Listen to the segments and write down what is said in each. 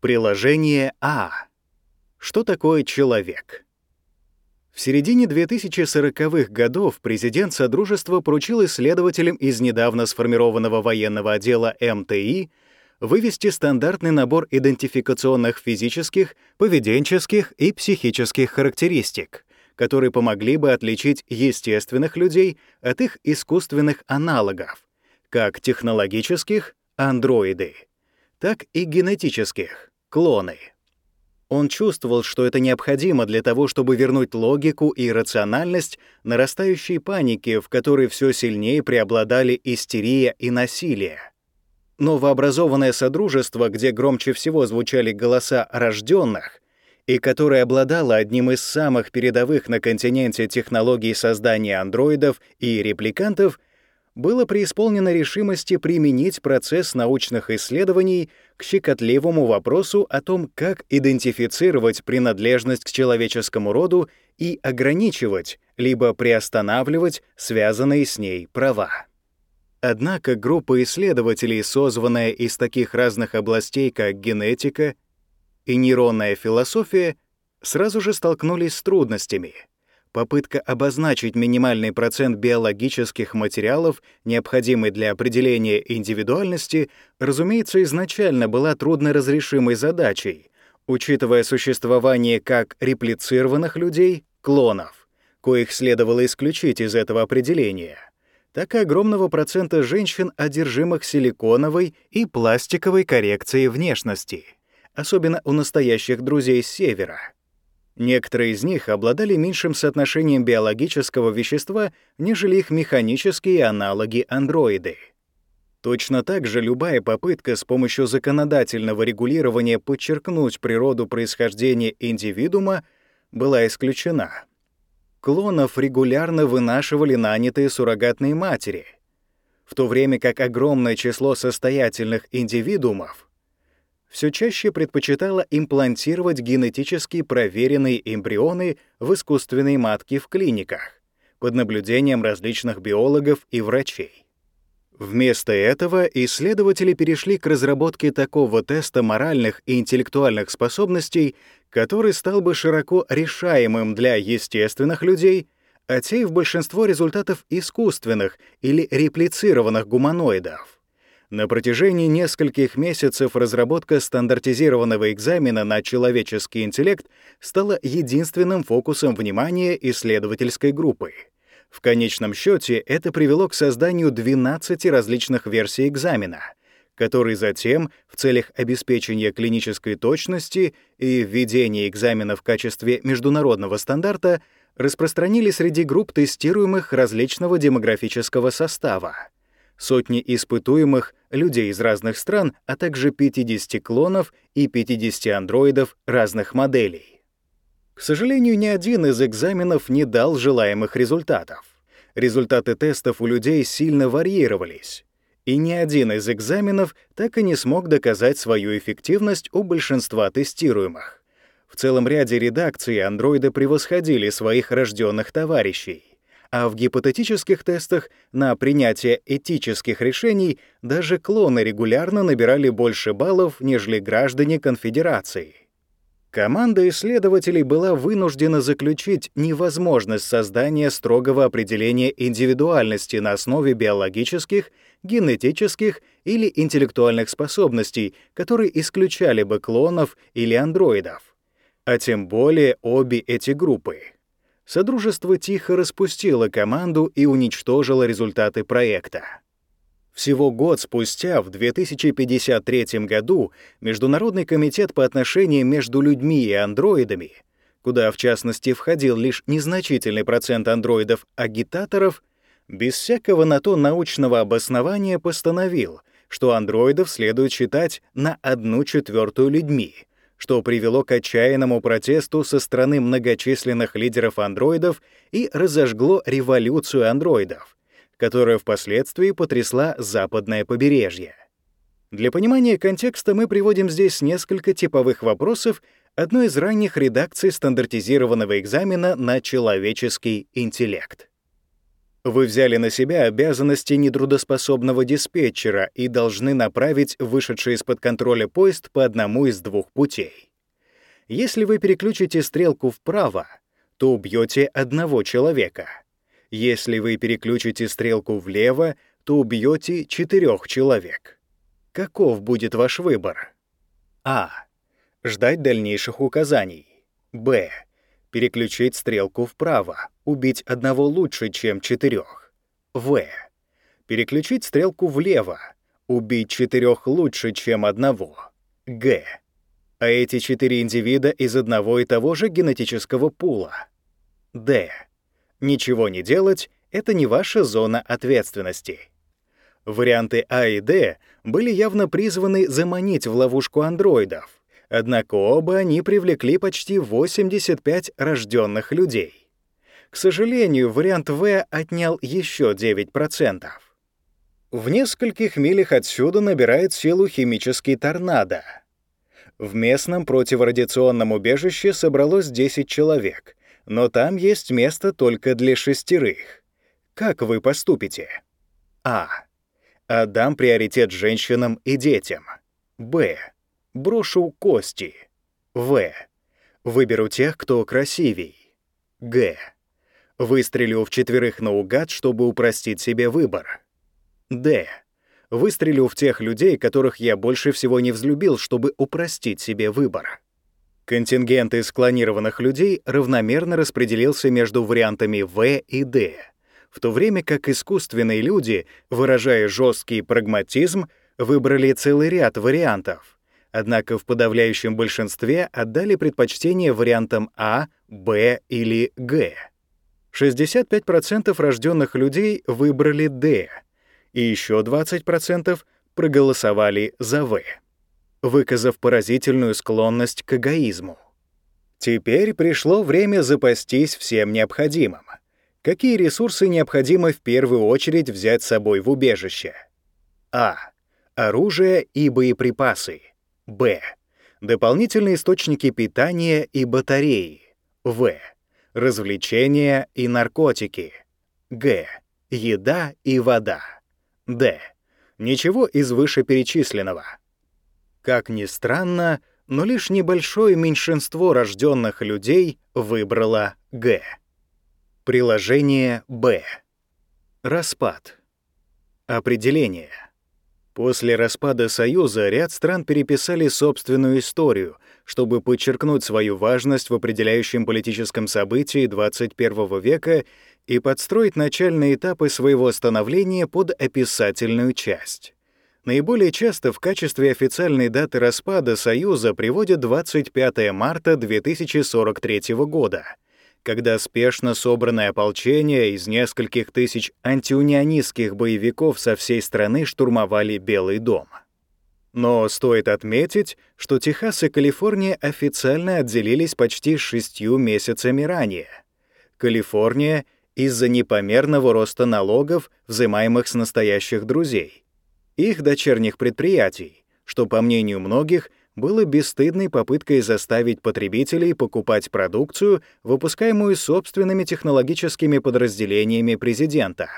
Приложение А. Что такое человек? В середине 2040-х годов президент Содружества поручил исследователям из недавно сформированного военного отдела МТИ вывести стандартный набор идентификационных физических, поведенческих и психических характеристик, которые помогли бы отличить естественных людей от их искусственных аналогов, как технологических — андроиды, так и генетических — клоны. Он чувствовал, что это необходимо для того, чтобы вернуть логику и рациональность нарастающей паники, в которой все сильнее преобладали истерия и насилие. Новообразованное содружество, где громче всего звучали голоса рожденных, и которое обладало одним из самых передовых на континенте технологий создания андроидов и репликантов, было преисполнено решимости применить процесс научных исследований к щекотливому вопросу о том, как идентифицировать принадлежность к человеческому роду и ограничивать, либо приостанавливать связанные с ней права. Однако группа исследователей, созванная из таких разных областей, как генетика и нейронная философия, сразу же столкнулись с трудностями — попытка обозначить минимальный процент биологических материалов, необходимый для определения индивидуальности, разумеется, изначально была трудноразрешимой задачей, учитывая существование как реплицированных людей, клонов, коих следовало исключить из этого определения, так и огромного процента женщин, одержимых силиконовой и пластиковой коррекцией внешности, особенно у настоящих друзей с севера — Некоторые из них обладали меньшим соотношением биологического вещества, нежели их механические аналоги андроиды. Точно так же любая попытка с помощью законодательного регулирования подчеркнуть природу происхождения индивидуума была исключена. Клонов регулярно вынашивали нанятые суррогатные матери, в то время как огромное число состоятельных индивидуумов все чаще предпочитала имплантировать генетически проверенные эмбрионы в искусственной матке в клиниках под наблюдением различных биологов и врачей. Вместо этого исследователи перешли к разработке такого теста моральных и интеллектуальных способностей, который стал бы широко решаемым для естественных людей, отсеяв большинство результатов искусственных или реплицированных гуманоидов. На протяжении нескольких месяцев разработка стандартизированного экзамена на человеческий интеллект стала единственным фокусом внимания исследовательской группы. В конечном счете это привело к созданию 12 различных версий экзамена, который затем, в целях обеспечения клинической точности и введения экзамена в качестве международного стандарта, распространили среди групп тестируемых различного демографического состава сотни испытуемых людей из разных стран, а также 50 клонов и 50 андроидов разных моделей. К сожалению, ни один из экзаменов не дал желаемых результатов. Результаты тестов у людей сильно варьировались, и ни один из экзаменов так и не смог доказать свою эффективность у большинства тестируемых. В целом ряде редакций андроиды превосходили своих рожденных товарищей а в гипотетических тестах на принятие этических решений даже клоны регулярно набирали больше баллов, нежели граждане конфедерации. Команда исследователей была вынуждена заключить невозможность создания строгого определения индивидуальности на основе биологических, генетических или интеллектуальных способностей, которые исключали бы клонов или андроидов, а тем более обе эти группы. Содружество тихо распустило команду и уничтожило результаты проекта. Всего год спустя, в 2053 году, Международный комитет по отношениям между людьми и андроидами, куда в частности входил лишь незначительный процент андроидов-агитаторов, без всякого на то научного обоснования постановил, что андроидов следует считать на одну четвертую людьми — что привело к отчаянному протесту со стороны многочисленных лидеров андроидов и разожгло революцию андроидов, которая впоследствии потрясла западное побережье. Для понимания контекста мы приводим здесь несколько типовых вопросов одной из ранних редакций стандартизированного экзамена на человеческий интеллект. Вы взяли на себя обязанности нетрудоспособного диспетчера и должны направить вышедший из-под контроля поезд по одному из двух путей. Если вы переключите стрелку вправо, то убьете одного человека. Если вы переключите стрелку влево, то убьете четырех человек. Каков будет ваш выбор? А. Ждать дальнейших указаний. Б. Переключить стрелку вправо, убить одного лучше, чем четырех. В. Переключить стрелку влево, убить четырех лучше, чем одного. Г. А эти четыре индивида из одного и того же генетического пула. Д. Ничего не делать — это не ваша зона ответственности. Варианты А и Д были явно призваны заманить в ловушку андроидов, однако оба они привлекли почти 85 рожденных людей. К сожалению, вариант В отнял еще 9%. В нескольких милях отсюда набирает силу химический торнадо. В местном противорадиационном убежище собралось 10 человек, но там есть место только для шестерых. Как вы поступите? А. Отдам приоритет женщинам и детям. Б. Брошу кости. В. Выберу тех, кто красивей. Г. Выстрелю в четверых наугад, чтобы упростить себе выбор. Д. Выстрелю в тех людей, которых я больше всего не взлюбил, чтобы упростить себе выбор. Контингент из клонированных людей равномерно распределился между вариантами В и Д, в то время как искусственные люди, выражая жесткий прагматизм, выбрали целый ряд вариантов. Однако в подавляющем большинстве отдали предпочтение вариантам А, Б или Г. 65% рожденных людей выбрали Д, и еще 20% проголосовали за В выказав поразительную склонность к эгоизму. Теперь пришло время запастись всем необходимым. Какие ресурсы необходимо в первую очередь взять с собой в убежище? А. Оружие и боеприпасы. Б. Дополнительные источники питания и батареи. В. Развлечения и наркотики. Г. Еда и вода. Д. Ничего из вышеперечисленного. Как ни странно, но лишь небольшое меньшинство рожденных людей выбрало Г. Приложение Б. Распад. Определение. После распада Союза ряд стран переписали собственную историю, чтобы подчеркнуть свою важность в определяющем политическом событии 21 века и подстроить начальные этапы своего становления под описательную часть. Наиболее часто в качестве официальной даты распада Союза приводят 25 марта 2043 года, когда спешно собранное ополчение из нескольких тысяч антиунионистских боевиков со всей страны штурмовали Белый дом. Но стоит отметить, что Техас и Калифорния официально отделились почти шестью месяцами ранее. Калифорния — из-за непомерного роста налогов, взимаемых с настоящих друзей — их дочерних предприятий, что, по мнению многих, было бесстыдной попыткой заставить потребителей покупать продукцию, выпускаемую собственными технологическими подразделениями президента.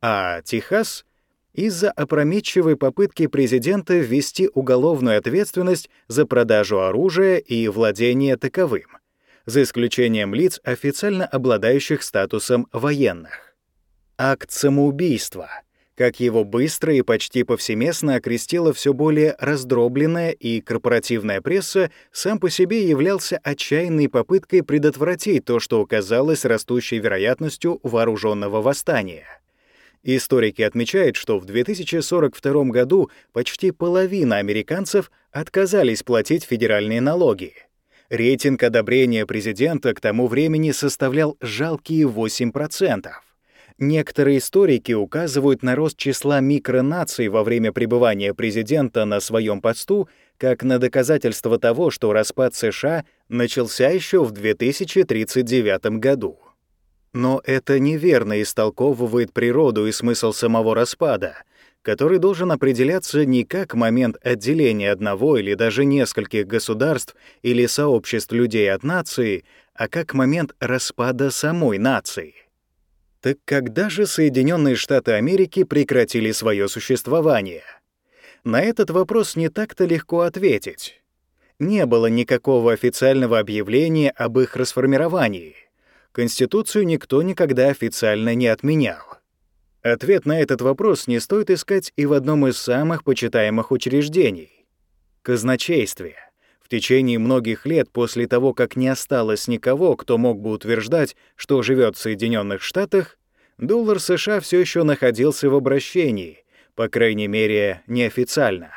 А Техас — из-за опрометчивой попытки президента ввести уголовную ответственность за продажу оружия и владение таковым, за исключением лиц, официально обладающих статусом военных. Акт самоубийства — как его быстро и почти повсеместно окрестила все более раздробленная и корпоративная пресса, сам по себе являлся отчаянной попыткой предотвратить то, что оказалось растущей вероятностью вооруженного восстания. Историки отмечают, что в 2042 году почти половина американцев отказались платить федеральные налоги. Рейтинг одобрения президента к тому времени составлял жалкие 8%. Некоторые историки указывают на рост числа микронаций во время пребывания президента на своем посту как на доказательство того, что распад США начался еще в 2039 году. Но это неверно истолковывает природу и смысл самого распада, который должен определяться не как момент отделения одного или даже нескольких государств или сообществ людей от нации, а как момент распада самой нации. Так когда же Соединенные Штаты Америки прекратили свое существование? На этот вопрос не так-то легко ответить. Не было никакого официального объявления об их расформировании. Конституцию никто никогда официально не отменял. Ответ на этот вопрос не стоит искать и в одном из самых почитаемых учреждений — казначействе. В течение многих лет после того, как не осталось никого, кто мог бы утверждать, что живет в Соединенных Штатах, доллар США все еще находился в обращении, по крайней мере, неофициально.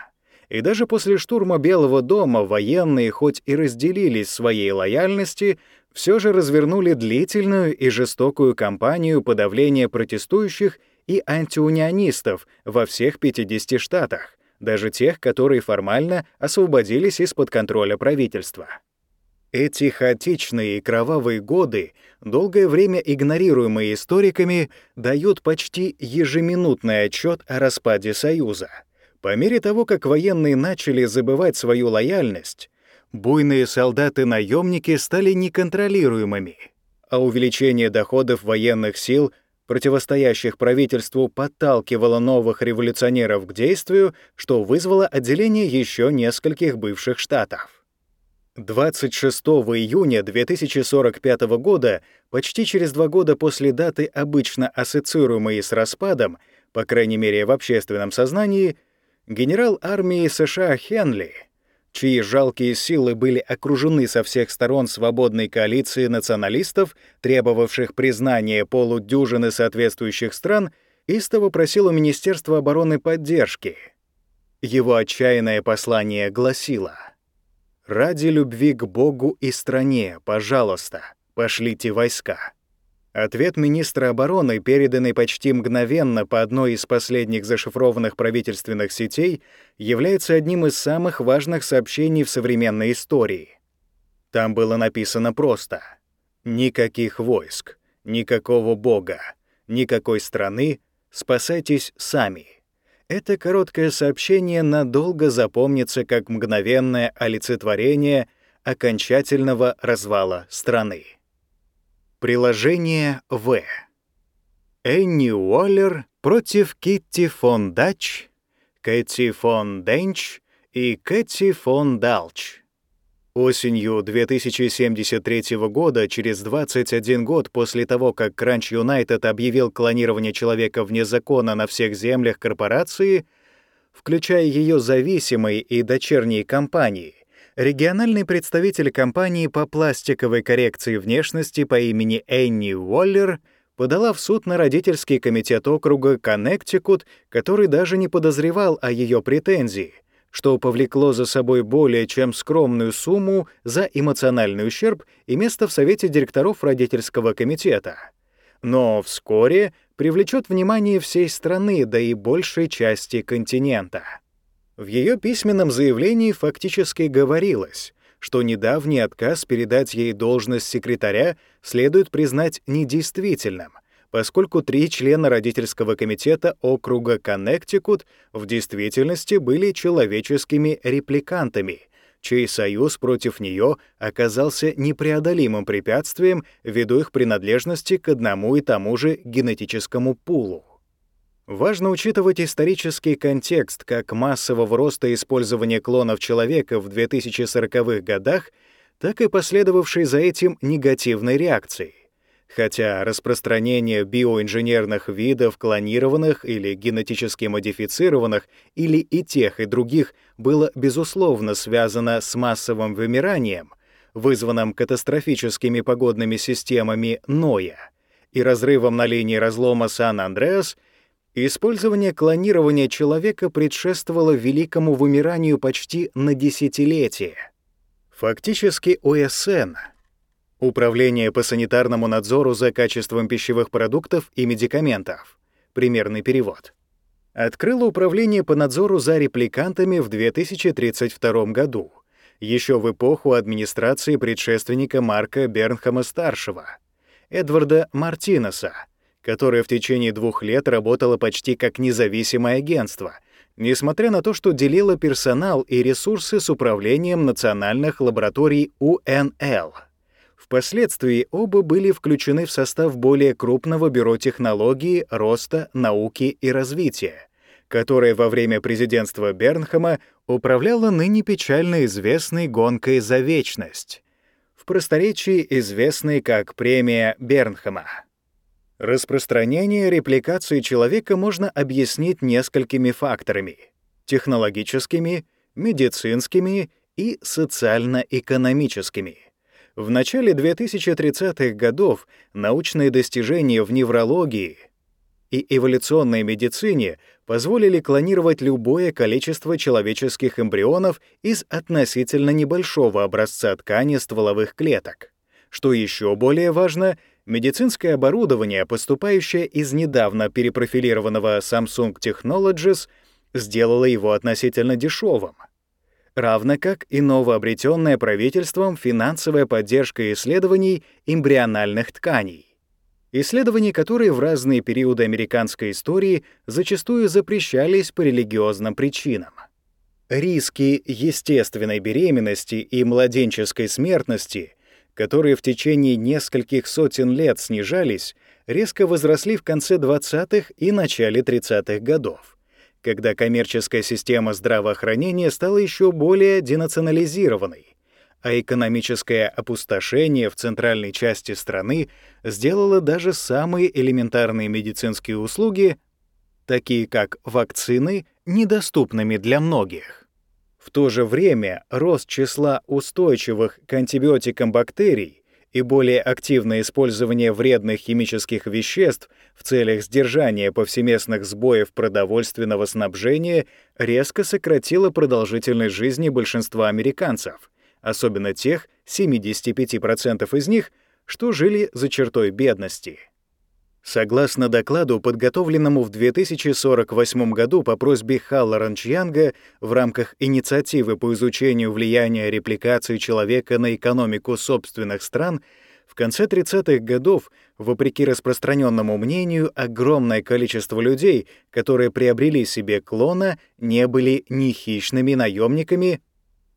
И даже после штурма Белого дома военные, хоть и разделились в своей лояльности, все же развернули длительную и жестокую кампанию подавления протестующих и антиунионистов во всех 50 штатах, даже тех, которые формально освободились из-под контроля правительства. Эти хаотичные и кровавые годы, долгое время игнорируемые историками, дают почти ежеминутный отчет о распаде Союза. По мере того, как военные начали забывать свою лояльность, буйные солдаты-наемники стали неконтролируемыми, а увеличение доходов военных сил — противостоящих правительству подталкивало новых революционеров к действию, что вызвало отделение еще нескольких бывших штатов. 26 июня 2045 года, почти через два года после даты, обычно ассоциируемой с распадом, по крайней мере в общественном сознании, генерал армии США Хенли — чьи жалкие силы были окружены со всех сторон свободной коалицией националистов, требовавших признания полудюжины соответствующих стран, истово просил у Министерства обороны поддержки. Его отчаянное послание гласило «Ради любви к Богу и стране, пожалуйста, пошлите войска». Ответ министра обороны, переданный почти мгновенно по одной из последних зашифрованных правительственных сетей, является одним из самых важных сообщений в современной истории. Там было написано просто «Никаких войск, никакого бога, никакой страны, спасайтесь сами». Это короткое сообщение надолго запомнится как мгновенное олицетворение окончательного развала страны. Приложение В. Энни Уоллер против Китти фон Дач, Кэти фон Денч и Кэти фон Далч. Осенью 2073 года, через 21 год после того, как Crunch United объявил клонирование человека вне закона на всех землях корпорации, включая ее зависимые и дочерние компании, Региональный представитель компании по пластиковой коррекции внешности по имени Энни Уоллер подала в суд на родительский комитет округа Коннектикут, который даже не подозревал о ее претензии, что повлекло за собой более чем скромную сумму за эмоциональный ущерб и место в совете директоров родительского комитета. Но вскоре привлечет внимание всей страны, да и большей части континента. В ее письменном заявлении фактически говорилось, что недавний отказ передать ей должность секретаря следует признать недействительным, поскольку три члена родительского комитета округа Коннектикут в действительности были человеческими репликантами, чей союз против нее оказался непреодолимым препятствием ввиду их принадлежности к одному и тому же генетическому пулу. Важно учитывать исторический контекст как массового роста использования клонов человека в 2040-х годах, так и последовавшей за этим негативной реакции. Хотя распространение биоинженерных видов, клонированных или генетически модифицированных, или и тех, и других, было безусловно связано с массовым вымиранием, вызванным катастрофическими погодными системами Ноя, и разрывом на линии разлома Сан-Андреас — Использование клонирования человека предшествовало великому вымиранию почти на десятилетие. Фактически ОСН — Управление по санитарному надзору за качеством пищевых продуктов и медикаментов, примерный перевод, открыло Управление по надзору за репликантами в 2032 году, еще в эпоху администрации предшественника Марка Бернхама-старшего, Эдварда Мартинеса, которое в течение двух лет работало почти как независимое агентство, несмотря на то, что делило персонал и ресурсы с управлением национальных лабораторий УНЛ. Впоследствии оба были включены в состав более крупного бюро технологии, роста, науки и развития, которое во время президентства Бернхэма управляло ныне печально известной гонкой за вечность, в просторечии известной как премия Бернхэма. Распространение репликации человека можно объяснить несколькими факторами — технологическими, медицинскими и социально-экономическими — в начале 2030-х годов научные достижения в неврологии и эволюционной медицине позволили клонировать любое количество человеческих эмбрионов из относительно небольшого образца ткани стволовых клеток. Что еще более важно, медицинское оборудование, поступающее из недавно перепрофилированного Samsung Technologies, сделало его относительно дешевым — равно как и новообретенная правительством финансовая поддержка исследований эмбриональных тканей. Исследования, которые в разные периоды американской истории зачастую запрещались по религиозным причинам. Риски естественной беременности и младенческой смертности, которые в течение нескольких сотен лет снижались, резко возросли в конце 20-х и начале 30-х годов когда коммерческая система здравоохранения стала еще более денационализированной, а экономическое опустошение в центральной части страны сделало даже самые элементарные медицинские услуги, такие как вакцины, недоступными для многих. В то же время рост числа устойчивых к антибиотикам бактерий и более активное использование вредных химических веществ в целях сдержания повсеместных сбоев продовольственного снабжения резко сократило продолжительность жизни большинства американцев, особенно тех 75% из них, что жили за чертой бедности. Согласно докладу, подготовленному в 2048 году по просьбе Халла Ранчьянга в рамках инициативы по изучению влияния репликации человека на экономику собственных стран, в конце 30-х годов, вопреки распространенному мнению, огромное количество людей, которые приобрели себе клона, не были ни хищными наемниками,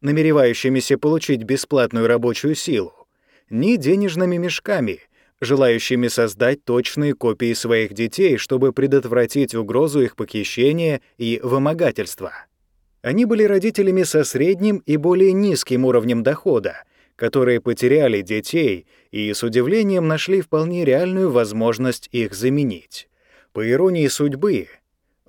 намеревающимися получить бесплатную рабочую силу, ни денежными мешками — желающими создать точные копии своих детей, чтобы предотвратить угрозу их похищения и вымогательства. Они были родителями со средним и более низким уровнем дохода, которые потеряли детей и с удивлением нашли вполне реальную возможность их заменить. По иронии судьбы,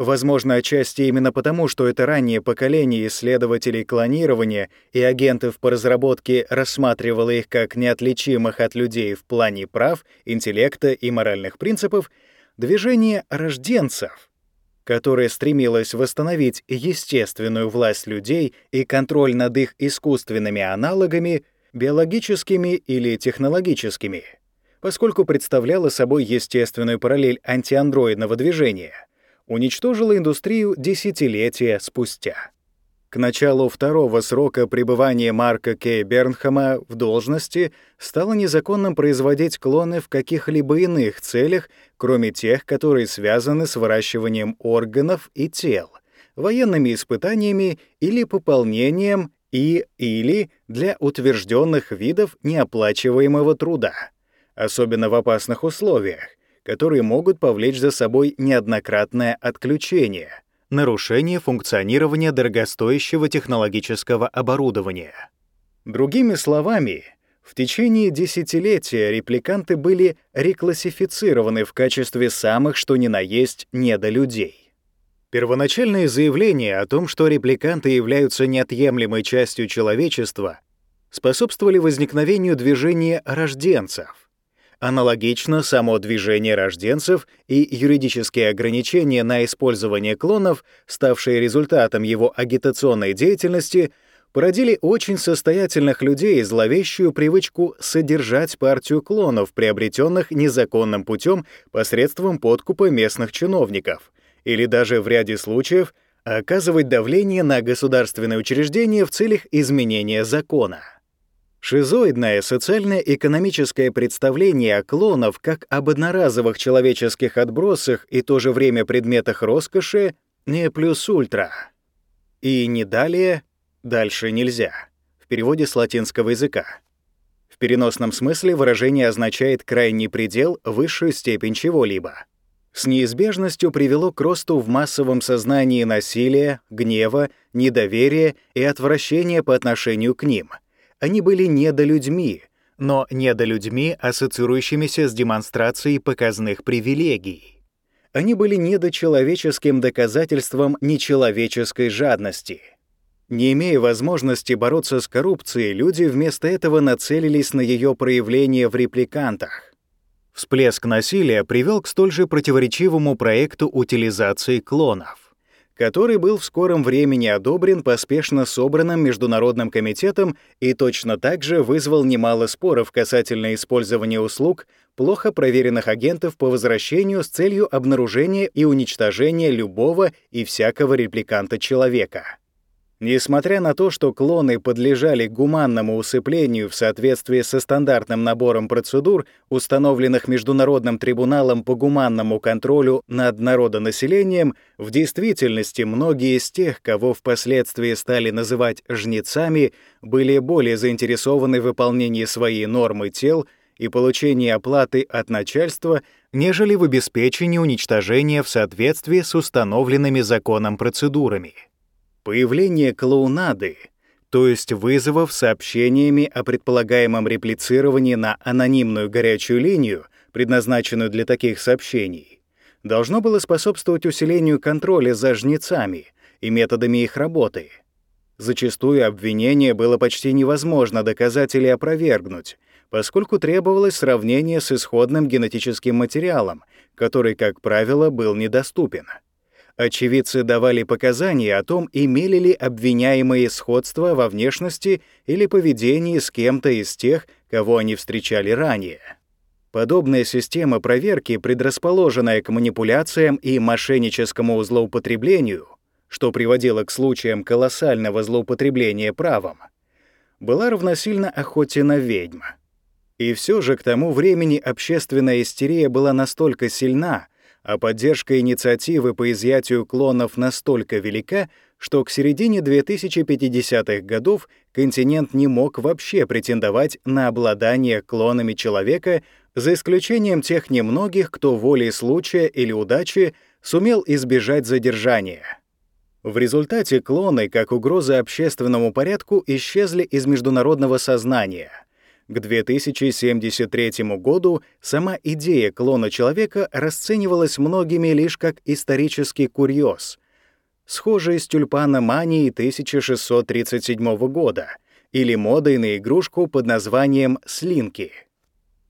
Возможно, отчасти именно потому, что это раннее поколение исследователей клонирования и агентов по разработке рассматривало их как неотличимых от людей в плане прав, интеллекта и моральных принципов, движение рожденцев, которое стремилось восстановить естественную власть людей и контроль над их искусственными аналогами, биологическими или технологическими, поскольку представляло собой естественную параллель антиандроидного движения — уничтожила индустрию десятилетия спустя. К началу второго срока пребывания Марка Кей Бернхэма в должности стало незаконным производить клоны в каких-либо иных целях, кроме тех, которые связаны с выращиванием органов и тел, военными испытаниями или пополнением и или для утвержденных видов неоплачиваемого труда, особенно в опасных условиях, которые могут повлечь за собой неоднократное отключение, нарушение функционирования дорогостоящего технологического оборудования. Другими словами, в течение десятилетия репликанты были реклассифицированы в качестве самых что ни на есть недолюдей. Первоначальные заявления о том, что репликанты являются неотъемлемой частью человечества, способствовали возникновению движения рожденцев, Аналогично, само движение рожденцев и юридические ограничения на использование клонов, ставшие результатом его агитационной деятельности, породили очень состоятельных людей зловещую привычку содержать партию клонов, приобретенных незаконным путем посредством подкупа местных чиновников, или даже в ряде случаев оказывать давление на государственные учреждения в целях изменения закона. Шизоидное социально-экономическое представление о клонов как об одноразовых человеческих отбросах и то же время предметах роскоши не плюс ультра. И не далее, дальше нельзя. В переводе с латинского языка. В переносном смысле выражение означает крайний предел, высшую степень чего-либо. С неизбежностью привело к росту в массовом сознании насилия, гнева, недоверия и отвращения по отношению к ним. Они были недолюдьми, но недолюдьми, ассоциирующимися с демонстрацией показных привилегий. Они были недочеловеческим доказательством нечеловеческой жадности — не имея возможности бороться с коррупцией, люди вместо этого нацелились на ее проявление в репликантах. Всплеск насилия привел к столь же противоречивому проекту утилизации клонов, который был в скором времени одобрен поспешно собранным Международным комитетом и точно так же вызвал немало споров касательно использования услуг плохо проверенных агентов по возвращению с целью обнаружения и уничтожения любого и всякого репликанта человека. Несмотря на то, что клоны подлежали гуманному усыплению в соответствии со стандартным набором процедур, установленных Международным трибуналом по гуманному контролю над народонаселением, в действительности многие из тех, кого впоследствии стали называть «жнецами», были более заинтересованы в выполнении своей нормы тел и получении оплаты от начальства, нежели в обеспечении уничтожения в соответствии с установленными законом процедурами. Появление клоунады, то есть вызовов сообщениями о предполагаемом реплицировании на анонимную горячую линию, предназначенную для таких сообщений, должно было способствовать усилению контроля за жнецами и методами их работы. Зачастую обвинение было почти невозможно доказать или опровергнуть, поскольку требовалось сравнение с исходным генетическим материалом, который, как правило, был недоступен. Очевидцы давали показания о том, имели ли обвиняемые сходство во внешности или поведении с кем-то из тех, кого они встречали ранее. Подобная система проверки, предрасположенная к манипуляциям и мошенническому злоупотреблению, что приводило к случаям колоссального злоупотребления правом, была равносильна охоте на ведьм. И все же к тому времени общественная истерия была настолько сильна, а поддержка инициативы по изъятию клонов настолько велика, что к середине 2050-х годов континент не мог вообще претендовать на обладание клонами человека, за исключением тех немногих, кто волей случая или удачи сумел избежать задержания. В результате клоны, как угроза общественному порядку, исчезли из международного сознания — к 2073 году сама идея клона человека расценивалась многими лишь как исторический курьез, схожий с тюльпаноманией 1637 года или модой на игрушку под названием «слинки».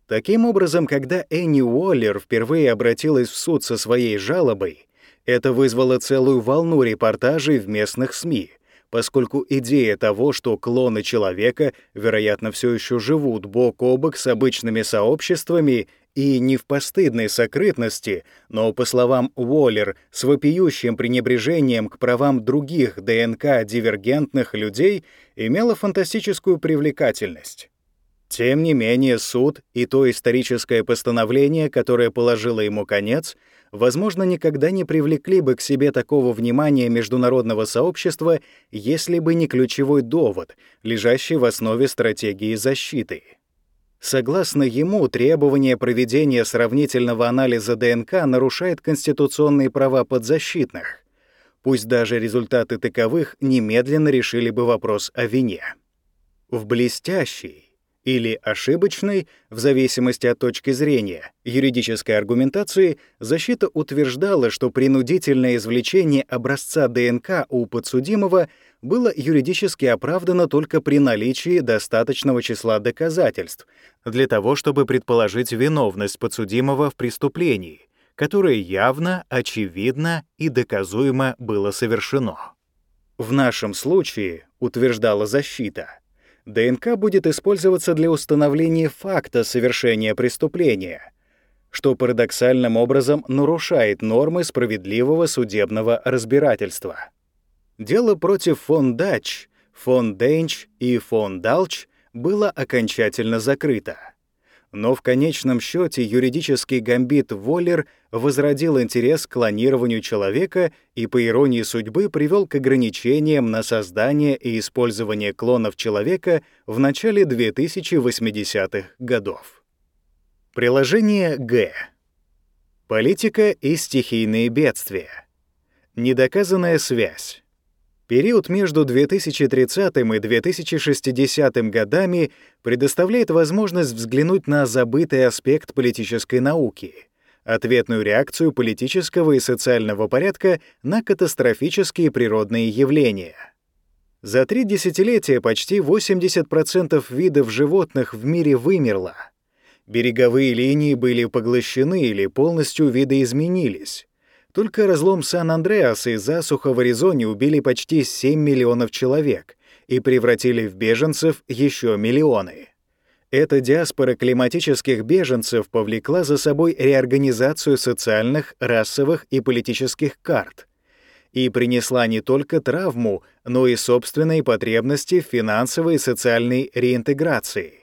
Таким образом, когда Энни Уоллер впервые обратилась в суд со своей жалобой, это вызвало целую волну репортажей в местных СМИ — поскольку идея того, что клоны человека, вероятно, все еще живут бок о бок с обычными сообществами и не в постыдной сокрытности, но, по словам Уоллер, с вопиющим пренебрежением к правам других ДНК-дивергентных людей, имела фантастическую привлекательность. Тем не менее, суд и то историческое постановление, которое положило ему конец — возможно, никогда не привлекли бы к себе такого внимания международного сообщества, если бы не ключевой довод, лежащий в основе стратегии защиты. Согласно ему, требование проведения сравнительного анализа ДНК нарушает конституционные права подзащитных, пусть даже результаты таковых немедленно решили бы вопрос о вине. В блестящей, или ошибочной, в зависимости от точки зрения, юридической аргументации, защита утверждала, что принудительное извлечение образца ДНК у подсудимого было юридически оправдано только при наличии достаточного числа доказательств для того, чтобы предположить виновность подсудимого в преступлении, которое явно, очевидно и доказуемо было совершено. В нашем случае, утверждала защита, ДНК будет использоваться для установления факта совершения преступления, что парадоксальным образом нарушает нормы справедливого судебного разбирательства. Дело против фон Дач, фон Денч и фон Далч было окончательно закрыто. Но в конечном счете юридический гамбит Воллер возродил интерес к клонированию человека и, по иронии судьбы, привел к ограничениям на создание и использование клонов человека в начале 2080-х годов. Приложение Г. Политика и стихийные бедствия. Недоказанная связь. Период между 2030 и 2060 годами предоставляет возможность взглянуть на забытый аспект политической науки — ответную реакцию политического и социального порядка на катастрофические природные явления. За три десятилетия почти 80% видов животных в мире вымерло. Береговые линии были поглощены или полностью видоизменились. Только разлом Сан-Андреас и засуха в Аризоне убили почти 7 миллионов человек и превратили в беженцев еще миллионы. Эта диаспора климатических беженцев повлекла за собой реорганизацию социальных, расовых и политических карт и принесла не только травму, но и собственные потребности в финансовой и социальной реинтеграции.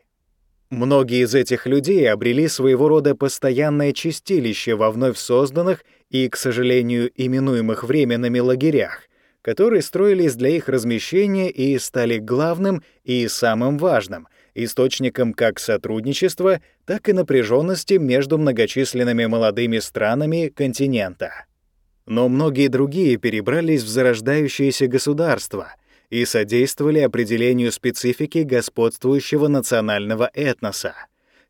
Многие из этих людей обрели своего рода постоянное чистилище во вновь созданных и, к сожалению, именуемых временными лагерях, которые строились для их размещения и стали главным и самым важным источником как сотрудничества, так и напряженности между многочисленными молодыми странами континента. Но многие другие перебрались в зарождающиеся государства — и содействовали определению специфики господствующего национального этноса,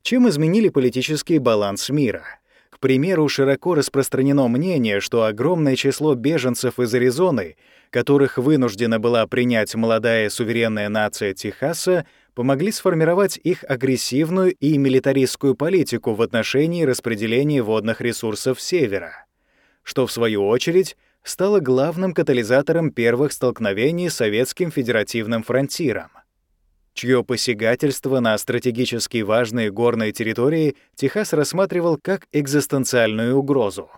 чем изменили политический баланс мира. К примеру, широко распространено мнение, что огромное число беженцев из Аризоны, которых вынуждена была принять молодая суверенная нация Техаса, помогли сформировать их агрессивную и милитаристскую политику в отношении распределения водных ресурсов Севера, что, в свою очередь, стало главным катализатором первых столкновений с Советским федеративным фронтиром, чье посягательство на стратегически важные горные территории Техас рассматривал как экзистенциальную угрозу.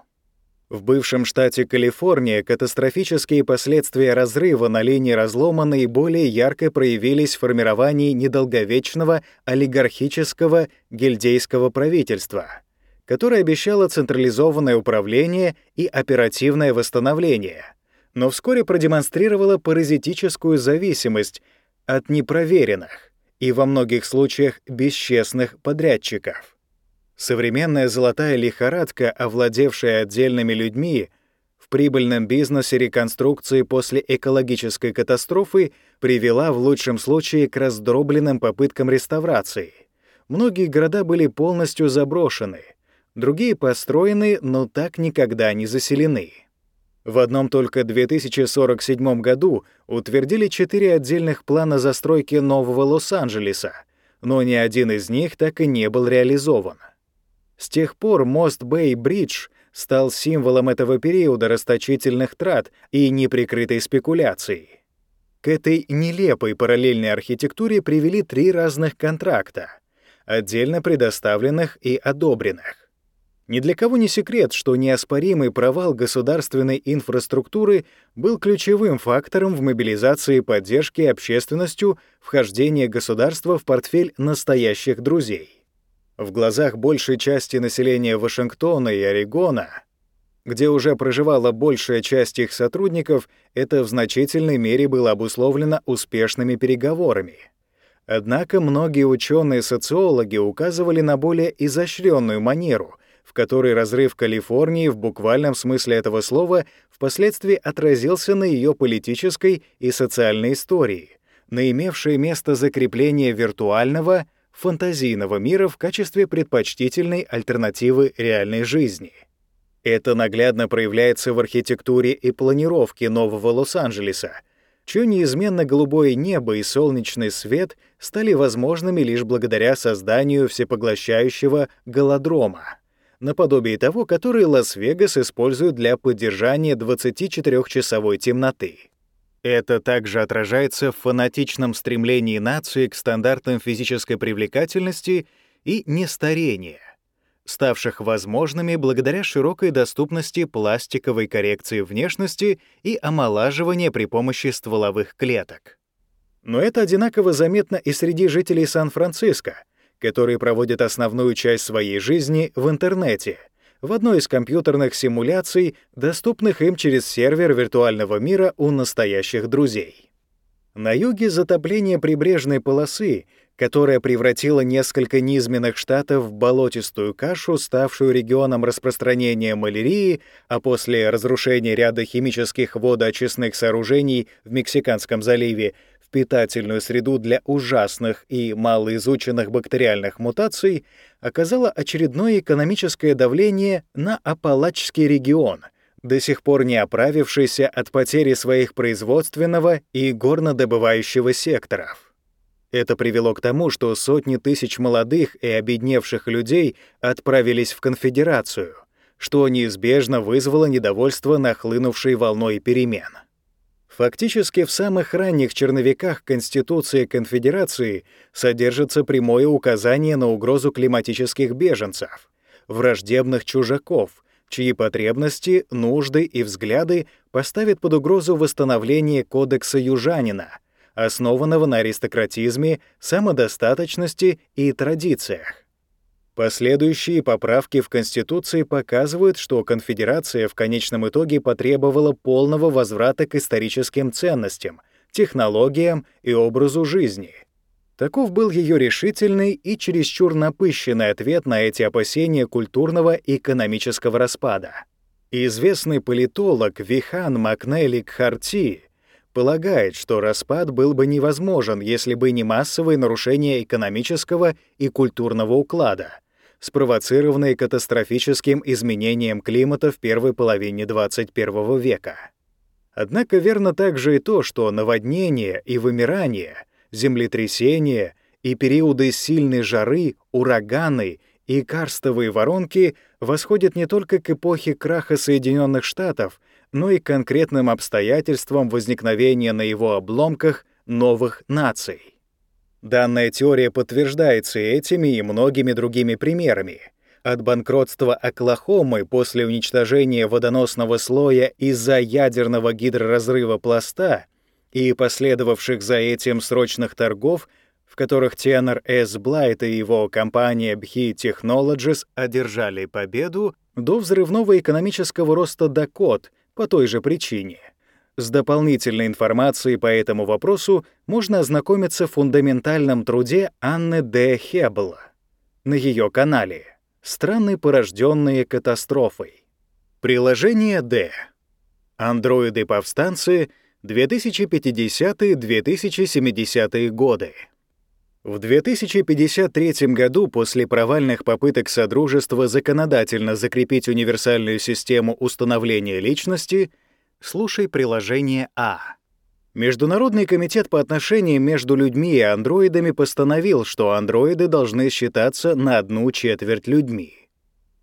В бывшем штате Калифорния катастрофические последствия разрыва на линии разлома наиболее ярко проявились в формировании недолговечного олигархического гильдейского правительства — которая обещала централизованное управление и оперативное восстановление, но вскоре продемонстрировала паразитическую зависимость от непроверенных и во многих случаях бесчестных подрядчиков. Современная золотая лихорадка, овладевшая отдельными людьми, в прибыльном бизнесе реконструкции после экологической катастрофы привела в лучшем случае к раздробленным попыткам реставрации. Многие города были полностью заброшены — другие построены, но так никогда не заселены. В одном только 2047 году утвердили четыре отдельных плана застройки нового Лос-Анджелеса, но ни один из них так и не был реализован. С тех пор мост Бэй-Бридж стал символом этого периода расточительных трат и неприкрытой спекуляции. К этой нелепой параллельной архитектуре привели три разных контракта, отдельно предоставленных и одобренных. Ни для кого не секрет, что неоспоримый провал государственной инфраструктуры был ключевым фактором в мобилизации поддержки общественностью вхождения государства в портфель настоящих друзей. В глазах большей части населения Вашингтона и Орегона, где уже проживала большая часть их сотрудников, это в значительной мере было обусловлено успешными переговорами. Однако многие ученые-социологи указывали на более изощренную манеру — в которой разрыв Калифорнии в буквальном смысле этого слова впоследствии отразился на ее политической и социальной истории, на имевшее место закрепление виртуального, фантазийного мира в качестве предпочтительной альтернативы реальной жизни. Это наглядно проявляется в архитектуре и планировке нового Лос-Анджелеса, чье неизменно голубое небо и солнечный свет стали возможными лишь благодаря созданию всепоглощающего голодрома наподобие того, который Лас-Вегас использует для поддержания 24-часовой темноты. Это также отражается в фанатичном стремлении нации к стандартам физической привлекательности и нестарения, ставших возможными благодаря широкой доступности пластиковой коррекции внешности и омолаживания при помощи стволовых клеток. Но это одинаково заметно и среди жителей Сан-Франциско — которые проводят основную часть своей жизни в интернете, в одной из компьютерных симуляций, доступных им через сервер виртуального мира у настоящих друзей. На юге затопление прибрежной полосы которая превратила несколько низменных штатов в болотистую кашу, ставшую регионом распространения малярии, а после разрушения ряда химических водоочистных сооружений в Мексиканском заливе питательную среду для ужасных и малоизученных бактериальных мутаций, оказала очередное экономическое давление на Апалачский регион — до сих пор не оправившийся от потери своих производственного и горнодобывающего секторов. Это привело к тому, что сотни тысяч молодых и обедневших людей отправились в конфедерацию, что неизбежно вызвало недовольство нахлынувшей волной перемен. Фактически в самых ранних черновиках Конституции Конфедерации содержится прямое указание на угрозу климатических беженцев, враждебных чужаков, чьи потребности, нужды и взгляды поставят под угрозу восстановление Кодекса Южанина — основанного на аристократизме, самодостаточности и традициях. Последующие поправки в Конституции показывают, что конфедерация в конечном итоге потребовала полного возврата к историческим ценностям, технологиям и образу жизни. Таков был ее решительный и чересчур напыщенный ответ на эти опасения культурного и экономического распада. Известный политолог Вихан Макнелли Кхарти полагает, что распад был бы невозможен, если бы не массовые нарушения экономического и культурного уклада, спровоцированные катастрофическим изменением климата в первой половине 21 века. Однако верно также и то, что наводнения и вымирания, землетрясения и периоды сильной жары, ураганы и карстовые воронки восходят не только к эпохе краха Соединенных Штатов, но и конкретным обстоятельствам возникновения на его обломках новых наций. Данная теория подтверждается этими и многими другими примерами. От банкротства Оклахомы после уничтожения водоносного слоя из-за ядерного гидроразрыва пласта и последовавших за этим срочных торгов, в которых тенор С. Блайт и его компания Bhi Technologies одержали победу, до взрывного экономического роста Дакот — по той же причине. С дополнительной информацией по этому вопросу можно ознакомиться в фундаментальном труде Анны Д. Хеббла на ее канале «Страны, порожденные катастрофой». Приложение D. Андроиды-повстанцы 2050-2070 годы. В 2053 году после провальных попыток Содружества законодательно закрепить универсальную систему установления личности, слушай приложение А. Международный комитет по отношениям между людьми и андроидами постановил, что андроиды должны считаться на одну четверть людьми.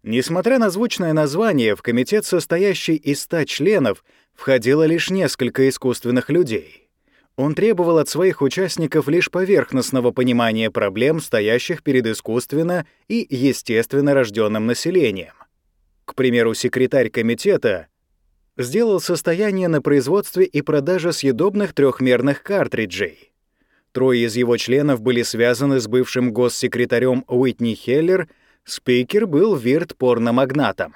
Несмотря на звучное название, в комитет, состоящий из 100 членов, входило лишь несколько искусственных людей — он требовал от своих участников лишь поверхностного понимания проблем, стоящих перед искусственно и естественно рожденным населением. К примеру, секретарь комитета сделал состояние на производстве и продаже съедобных трехмерных картриджей. Трое из его членов были связаны с бывшим госсекретарем Уитни Хеллер, спикер был вирт-порномагнатом.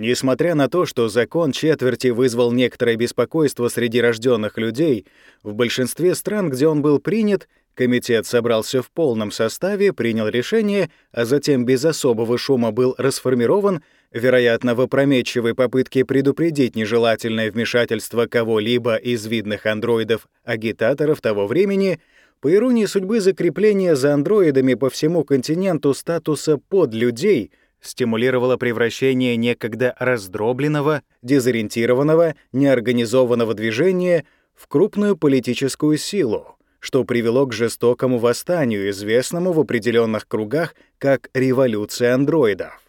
Несмотря на то, что закон четверти вызвал некоторое беспокойство среди рожденных людей, в большинстве стран, где он был принят, комитет собрался в полном составе, принял решение, а затем без особого шума был расформирован, вероятно, в опрометчивой попытке предупредить нежелательное вмешательство кого-либо из видных андроидов-агитаторов того времени, по иронии судьбы закрепление за андроидами по всему континенту статуса подлюдей — стимулировало превращение некогда раздробленного, дезориентированного, неорганизованного движения в крупную политическую силу, что привело к жестокому восстанию, известному в определенных кругах как «революция андроидов».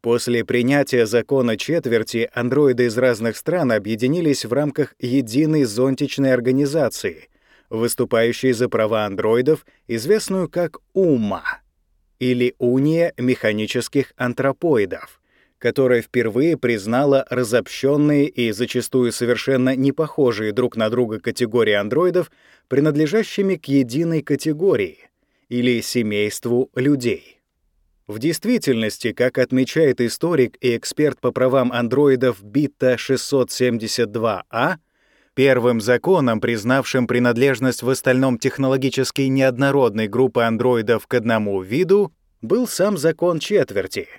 После принятия закона четверти андроиды из разных стран объединились в рамках единой зонтичной организации, выступающей за права андроидов, известную как УМА или Уния механических антропоидов, которая впервые признала разобщенные и зачастую совершенно не похожие друг на друга категории андроидов, принадлежащими к единой категории, или семейству людей. В действительности, как отмечает историк и эксперт по правам андроидов Бита 672А, первым законом, признавшим принадлежность в остальном технологически неоднородной группы андроидов к одному виду, был сам закон четверти —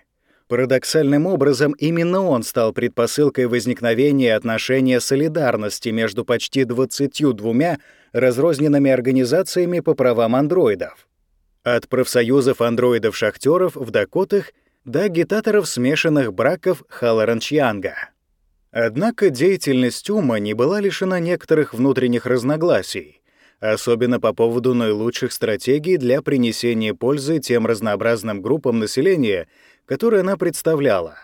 Парадоксальным образом, именно он стал предпосылкой возникновения отношения солидарности между почти 22 разрозненными организациями по правам андроидов. От профсоюзов андроидов-шахтеров в Дакотах до агитаторов смешанных браков Халлоран-Чьянга. Однако деятельность Ума не была лишена некоторых внутренних разногласий, особенно по поводу наилучших стратегий для принесения пользы тем разнообразным группам населения, которые она представляла.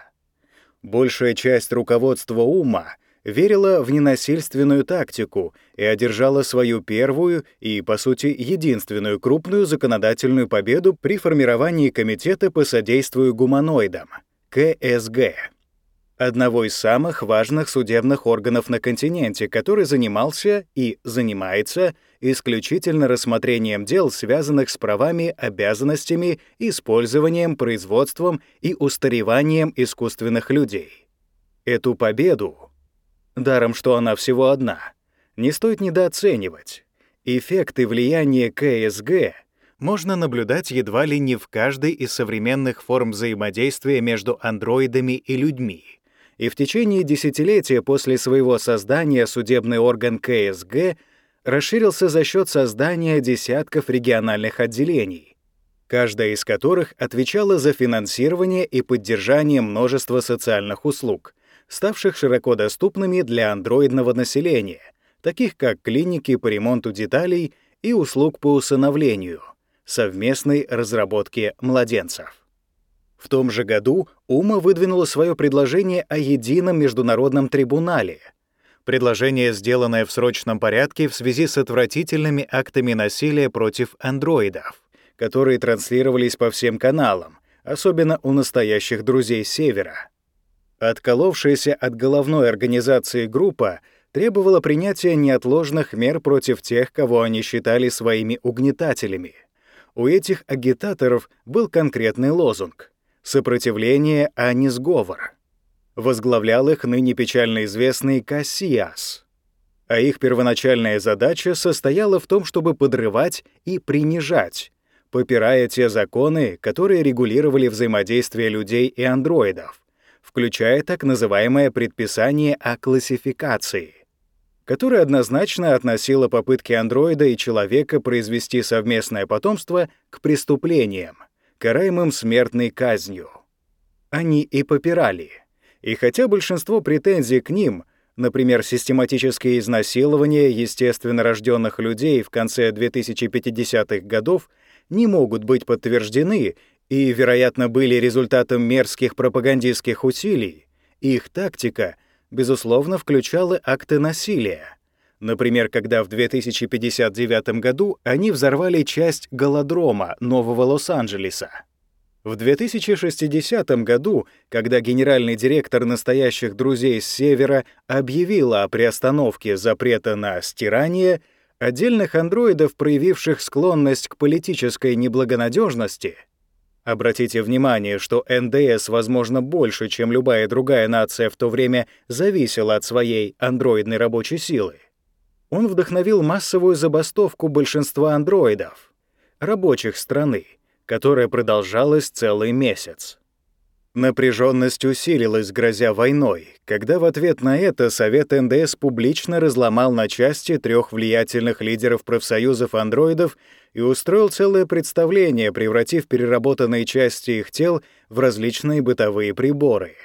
Большая часть руководства ума верила в ненасильственную тактику и одержала свою первую и, по сути, единственную крупную законодательную победу при формировании Комитета по содействию гуманоидам — КСГ одного из самых важных судебных органов на континенте, который занимался и занимается исключительно рассмотрением дел, связанных с правами, обязанностями, использованием, производством и устареванием искусственных людей. Эту победу, даром что она всего одна, не стоит недооценивать. Эффекты влияния КСГ можно наблюдать едва ли не в каждой из современных форм взаимодействия между андроидами и людьми — и в течение десятилетия после своего создания судебный орган КСГ расширился за счет создания десятков региональных отделений, каждая из которых отвечала за финансирование и поддержание множества социальных услуг, ставших широко доступными для андроидного населения, таких как клиники по ремонту деталей и услуг по усыновлению, совместной разработке младенцев. В том же году Ума выдвинула свое предложение о едином международном трибунале. Предложение, сделанное в срочном порядке в связи с отвратительными актами насилия против андроидов, которые транслировались по всем каналам, особенно у настоящих друзей Севера. Отколовшаяся от головной организации группа требовала принятия неотложных мер против тех, кого они считали своими угнетателями. У этих агитаторов был конкретный лозунг — сопротивление, а не сговор. Возглавлял их ныне печально известный Кассиас. А их первоначальная задача состояла в том, чтобы подрывать и принижать, попирая те законы, которые регулировали взаимодействие людей и андроидов, включая так называемое предписание о классификации, которое однозначно относило попытки андроида и человека произвести совместное потомство к преступлениям, караемым смертной казнью. Они и попирали. И хотя большинство претензий к ним, например, систематические изнасилования естественно рожденных людей в конце 2050-х годов, не могут быть подтверждены и, вероятно, были результатом мерзких пропагандистских усилий, их тактика, безусловно, включала акты насилия — Например, когда в 2059 году они взорвали часть голодрома Нового Лос-Анджелеса. В 2060 году, когда генеральный директор настоящих друзей с Севера объявила о приостановке запрета на стирание, отдельных андроидов, проявивших склонность к политической неблагонадежности, Обратите внимание, что НДС, возможно, больше, чем любая другая нация в то время, зависела от своей андроидной рабочей силы он вдохновил массовую забастовку большинства андроидов, рабочих страны, которая продолжалась целый месяц. Напряженность усилилась, грозя войной, когда в ответ на это Совет НДС публично разломал на части трех влиятельных лидеров профсоюзов андроидов и устроил целое представление, превратив переработанные части их тел в различные бытовые приборы.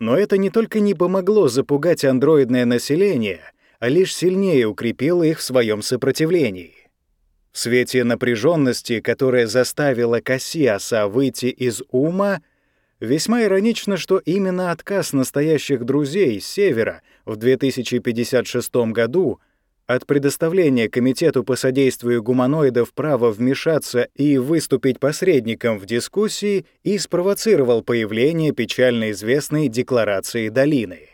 Но это не только не помогло запугать андроидное население — лишь сильнее укрепила их в своем сопротивлении. В свете напряженности, которая заставила Кассиаса выйти из ума, весьма иронично, что именно отказ настоящих друзей севера в 2056 году от предоставления Комитету по содействию гуманоидов права вмешаться и выступить посредником в дискуссии и спровоцировал появление печально известной Декларации долины.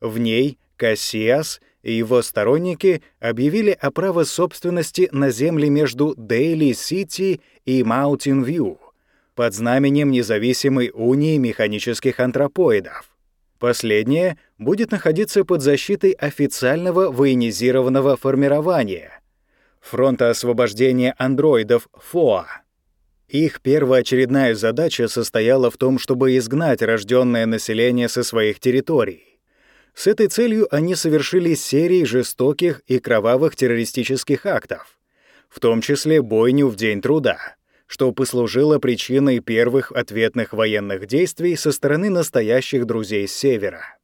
В ней Кассиас и его сторонники объявили о право собственности на земли между Дейли-Сити и Маунтин-Вью под знаменем независимой унии механических антропоидов. Последнее будет находиться под защитой официального военизированного формирования — Фронта освобождения андроидов ФОА. Их первоочередная задача состояла в том, чтобы изгнать рожденное население со своих территорий. С этой целью они совершили серии жестоких и кровавых террористических актов, в том числе бойню в День труда что послужило причиной первых ответных военных действий со стороны настоящих друзей Севера.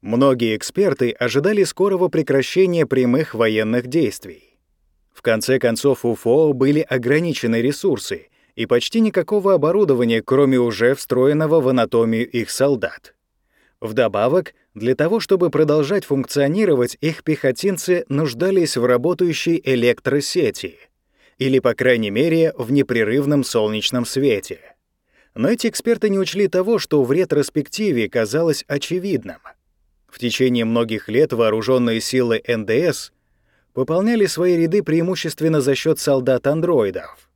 Многие эксперты ожидали скорого прекращения прямых военных действий. В конце концов, у ФО были ограничены ресурсы и почти никакого оборудования, кроме уже встроенного в анатомию их солдат. Вдобавок, для того, чтобы продолжать функционировать, их пехотинцы нуждались в работающей электросети — или, по крайней мере, в непрерывном солнечном свете. Но эти эксперты не учли того, что в ретроспективе казалось очевидным. В течение многих лет вооруженные силы НДС пополняли свои ряды преимущественно за счет солдат-андроидов.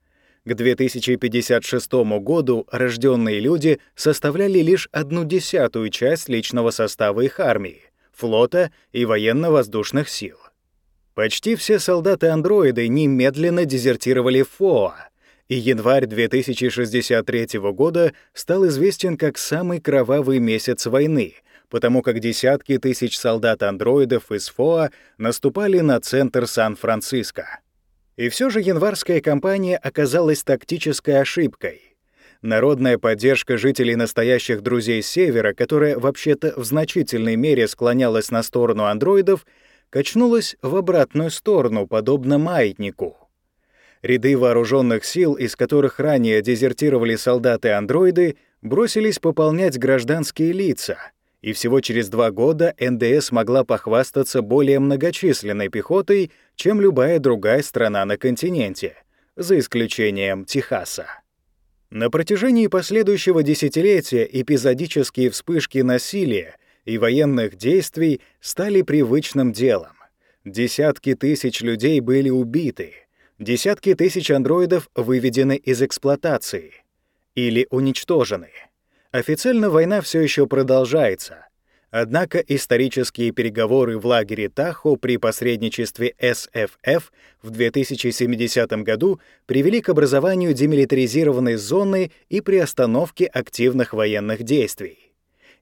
К 2056 году рожденные люди составляли лишь одну десятую часть личного состава их армии, флота и военно-воздушных сил. Почти все солдаты-андроиды немедленно дезертировали в ФОА, и январь 2063 года стал известен как самый кровавый месяц войны, потому как десятки тысяч солдат-андроидов из ФОА наступали на центр Сан-Франциско. И все же январская кампания оказалась тактической ошибкой. Народная поддержка жителей настоящих друзей Севера, которая вообще-то в значительной мере склонялась на сторону андроидов, качнулась в обратную сторону, подобно маятнику. Ряды вооруженных сил, из которых ранее дезертировали солдаты-андроиды, бросились пополнять гражданские лица, и всего через два года НДС могла похвастаться более многочисленной пехотой, чем любая другая страна на континенте, за исключением Техаса. На протяжении последующего десятилетия эпизодические вспышки насилия и военных действий стали привычным делом. Десятки тысяч людей были убиты, десятки тысяч андроидов выведены из эксплуатации или уничтожены. Официально война все еще продолжается. Однако исторические переговоры в лагере Тахо при посредничестве СФФ в 2070 году привели к образованию демилитаризированной зоны и приостановке активных военных действий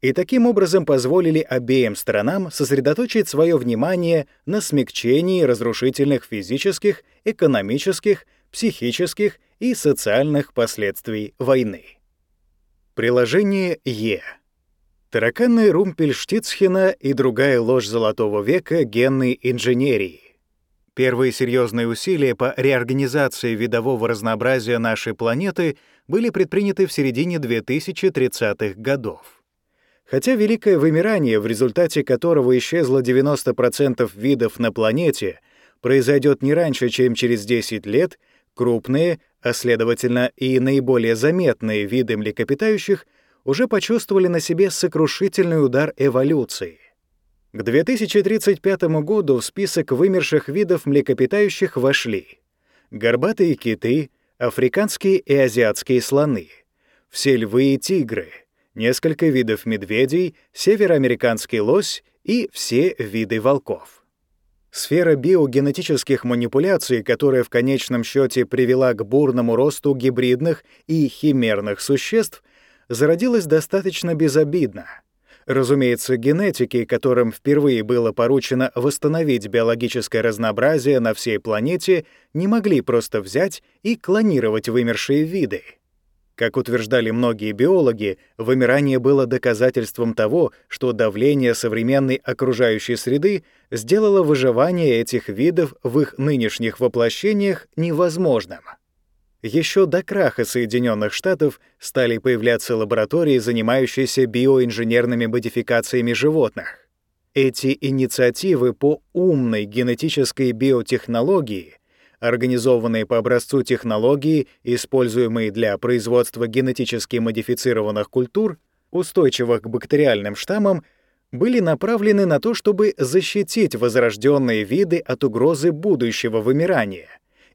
и таким образом позволили обеим сторонам сосредоточить свое внимание на смягчении разрушительных физических, экономических, психических и социальных последствий войны. Приложение Е. Тараканы Румпельштицхена и другая ложь Золотого века генной инженерии. Первые серьезные усилия по реорганизации видового разнообразия нашей планеты были предприняты в середине 2030-х годов. Хотя великое вымирание, в результате которого исчезло 90% видов на планете, произойдет не раньше, чем через 10 лет, крупные, а следовательно и наиболее заметные виды млекопитающих уже почувствовали на себе сокрушительный удар эволюции. К 2035 году в список вымерших видов млекопитающих вошли горбатые киты, африканские и азиатские слоны, все львы и тигры — несколько видов медведей, североамериканский лось и все виды волков. Сфера биогенетических манипуляций, которая в конечном счете привела к бурному росту гибридных и химерных существ, зародилась достаточно безобидно. Разумеется, генетики, которым впервые было поручено восстановить биологическое разнообразие на всей планете, не могли просто взять и клонировать вымершие виды. Как утверждали многие биологи, вымирание было доказательством того, что давление современной окружающей среды сделало выживание этих видов в их нынешних воплощениях невозможным. Еще до краха Соединенных Штатов стали появляться лаборатории, занимающиеся биоинженерными модификациями животных. Эти инициативы по умной генетической биотехнологии организованные по образцу технологии, используемые для производства генетически модифицированных культур, устойчивых к бактериальным штаммам, были направлены на то, чтобы защитить возрожденные виды от угрозы будущего вымирания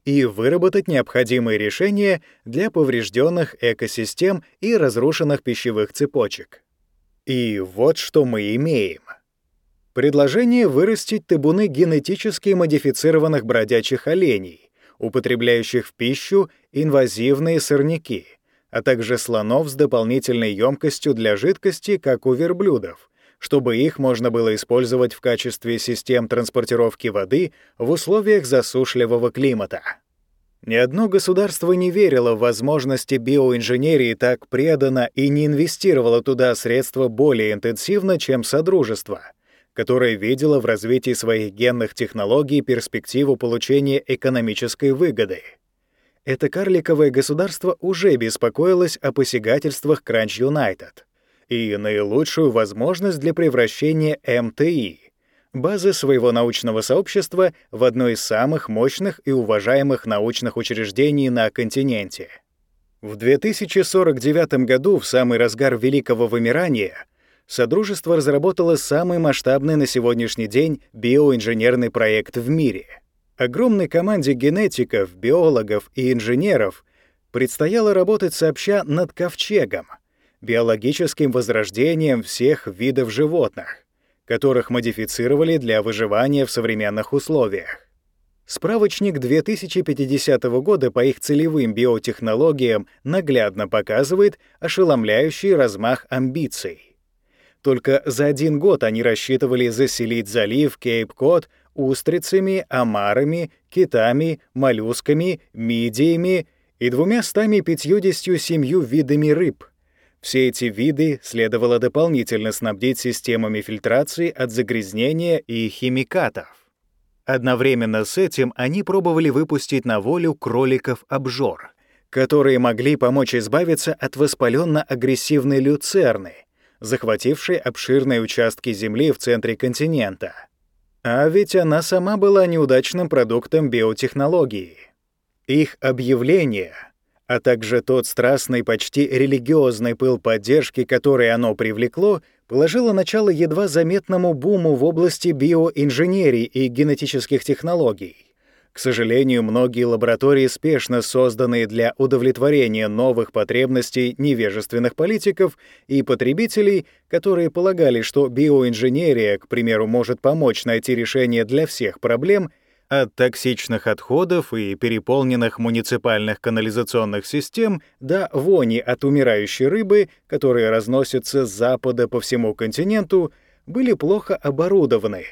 и выработать необходимые решения для поврежденных экосистем и разрушенных пищевых цепочек. И вот что мы имеем. Предложение вырастить табуны генетически модифицированных бродячих оленей, употребляющих в пищу инвазивные сорняки, а также слонов с дополнительной емкостью для жидкости, как у верблюдов, чтобы их можно было использовать в качестве систем транспортировки воды в условиях засушливого климата. Ни одно государство не верило в возможности биоинженерии так преданно и не инвестировало туда средства более интенсивно, чем Содружество, которое видело в развитии своих генных технологий перспективу получения экономической выгоды. Это карликовое государство уже беспокоилось о посягательствах Crunch United и наилучшую возможность для превращения МТИ, базы своего научного сообщества, в одно из самых мощных и уважаемых научных учреждений на континенте. В 2049 году, в самый разгар Великого вымирания, Содружество разработало самый масштабный на сегодняшний день биоинженерный проект в мире. Огромной команде генетиков, биологов и инженеров предстояло работать сообща над ковчегом — биологическим возрождением всех видов животных, которых модифицировали для выживания в современных условиях. Справочник 2050 года по их целевым биотехнологиям наглядно показывает ошеломляющий размах амбиций. Только за один год они рассчитывали заселить залив Кейп-Кот устрицами, омарами, китами, моллюсками, мидиями и двумя стами пятьюдесятью семью видами рыб — все эти виды следовало дополнительно снабдить системами фильтрации от загрязнения и химикатов. Одновременно с этим они пробовали выпустить на волю кроликов-обжор, которые могли помочь избавиться от воспаленно-агрессивной люцерны, захватившей обширные участки земли в центре континента. А ведь она сама была неудачным продуктом биотехнологии. Их объявление — а также тот страстный, почти религиозный пыл поддержки, который оно привлекло, положило начало едва заметному буму в области биоинженерии и генетических технологий. К сожалению, многие лаборатории, спешно созданные для удовлетворения новых потребностей невежественных политиков и потребителей, которые полагали, что биоинженерия, к примеру, может помочь найти решение для всех проблем — от токсичных отходов и переполненных муниципальных канализационных систем до вони от умирающей рыбы, которые разносятся с запада по всему континенту, были плохо оборудованы,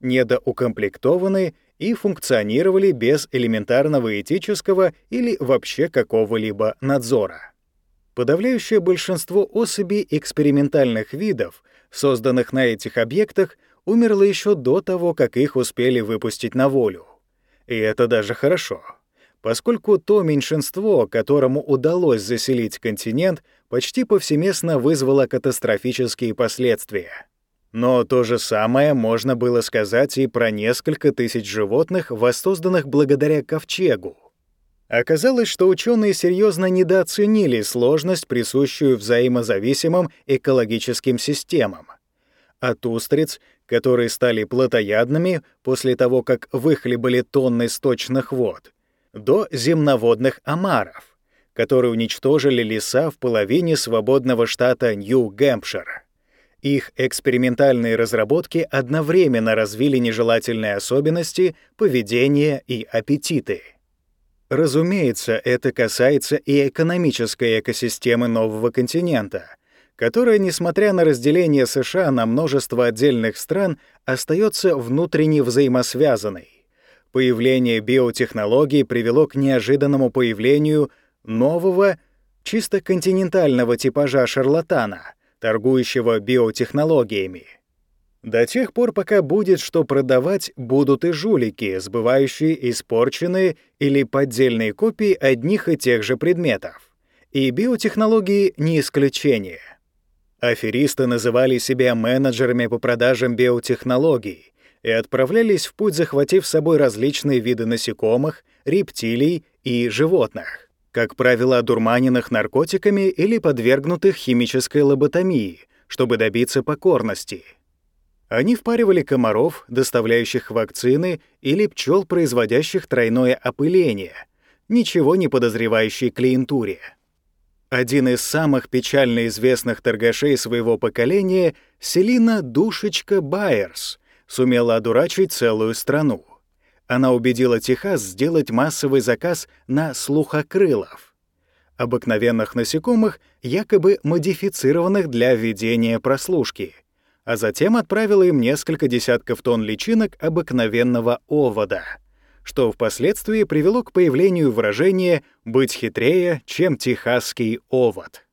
недоукомплектованы и функционировали без элементарного этического или вообще какого-либо надзора. Подавляющее большинство особей экспериментальных видов, созданных на этих объектах, умерло еще до того, как их успели выпустить на волю. И это даже хорошо, поскольку то меньшинство, которому удалось заселить континент, почти повсеместно вызвало катастрофические последствия. Но то же самое можно было сказать и про несколько тысяч животных, воссозданных благодаря ковчегу. Оказалось, что ученые серьезно недооценили сложность, присущую взаимозависимым экологическим системам. От устриц которые стали плотоядными после того, как выхлебали тонны сточных вод, до земноводных омаров, которые уничтожили леса в половине свободного штата Нью-Гэмпшир. Их экспериментальные разработки одновременно развили нежелательные особенности поведения и аппетиты. Разумеется, это касается и экономической экосистемы нового континента — которая, несмотря на разделение США на множество отдельных стран, остается внутренне взаимосвязанной. Появление биотехнологий привело к неожиданному появлению нового, чисто континентального типажа шарлатана, торгующего биотехнологиями. До тех пор, пока будет что продавать, будут и жулики, сбывающие испорченные или поддельные копии одних и тех же предметов. И биотехнологии не исключение. Аферисты называли себя менеджерами по продажам биотехнологий и отправлялись в путь, захватив с собой различные виды насекомых, рептилий и животных, как правило, одурманенных наркотиками или подвергнутых химической лоботомии, чтобы добиться покорности. Они впаривали комаров, доставляющих вакцины, или пчел, производящих тройное опыление, ничего не подозревающей клиентуре. Один из самых печально известных торгашей своего поколения, Селина Душечка Байерс, сумела одурачить целую страну. Она убедила Техас сделать массовый заказ на слухокрылов, обыкновенных насекомых, якобы модифицированных для ведения прослушки — а затем отправила им несколько десятков тонн личинок обыкновенного овода, что впоследствии привело к появлению выражения «быть хитрее, чем техасский овод».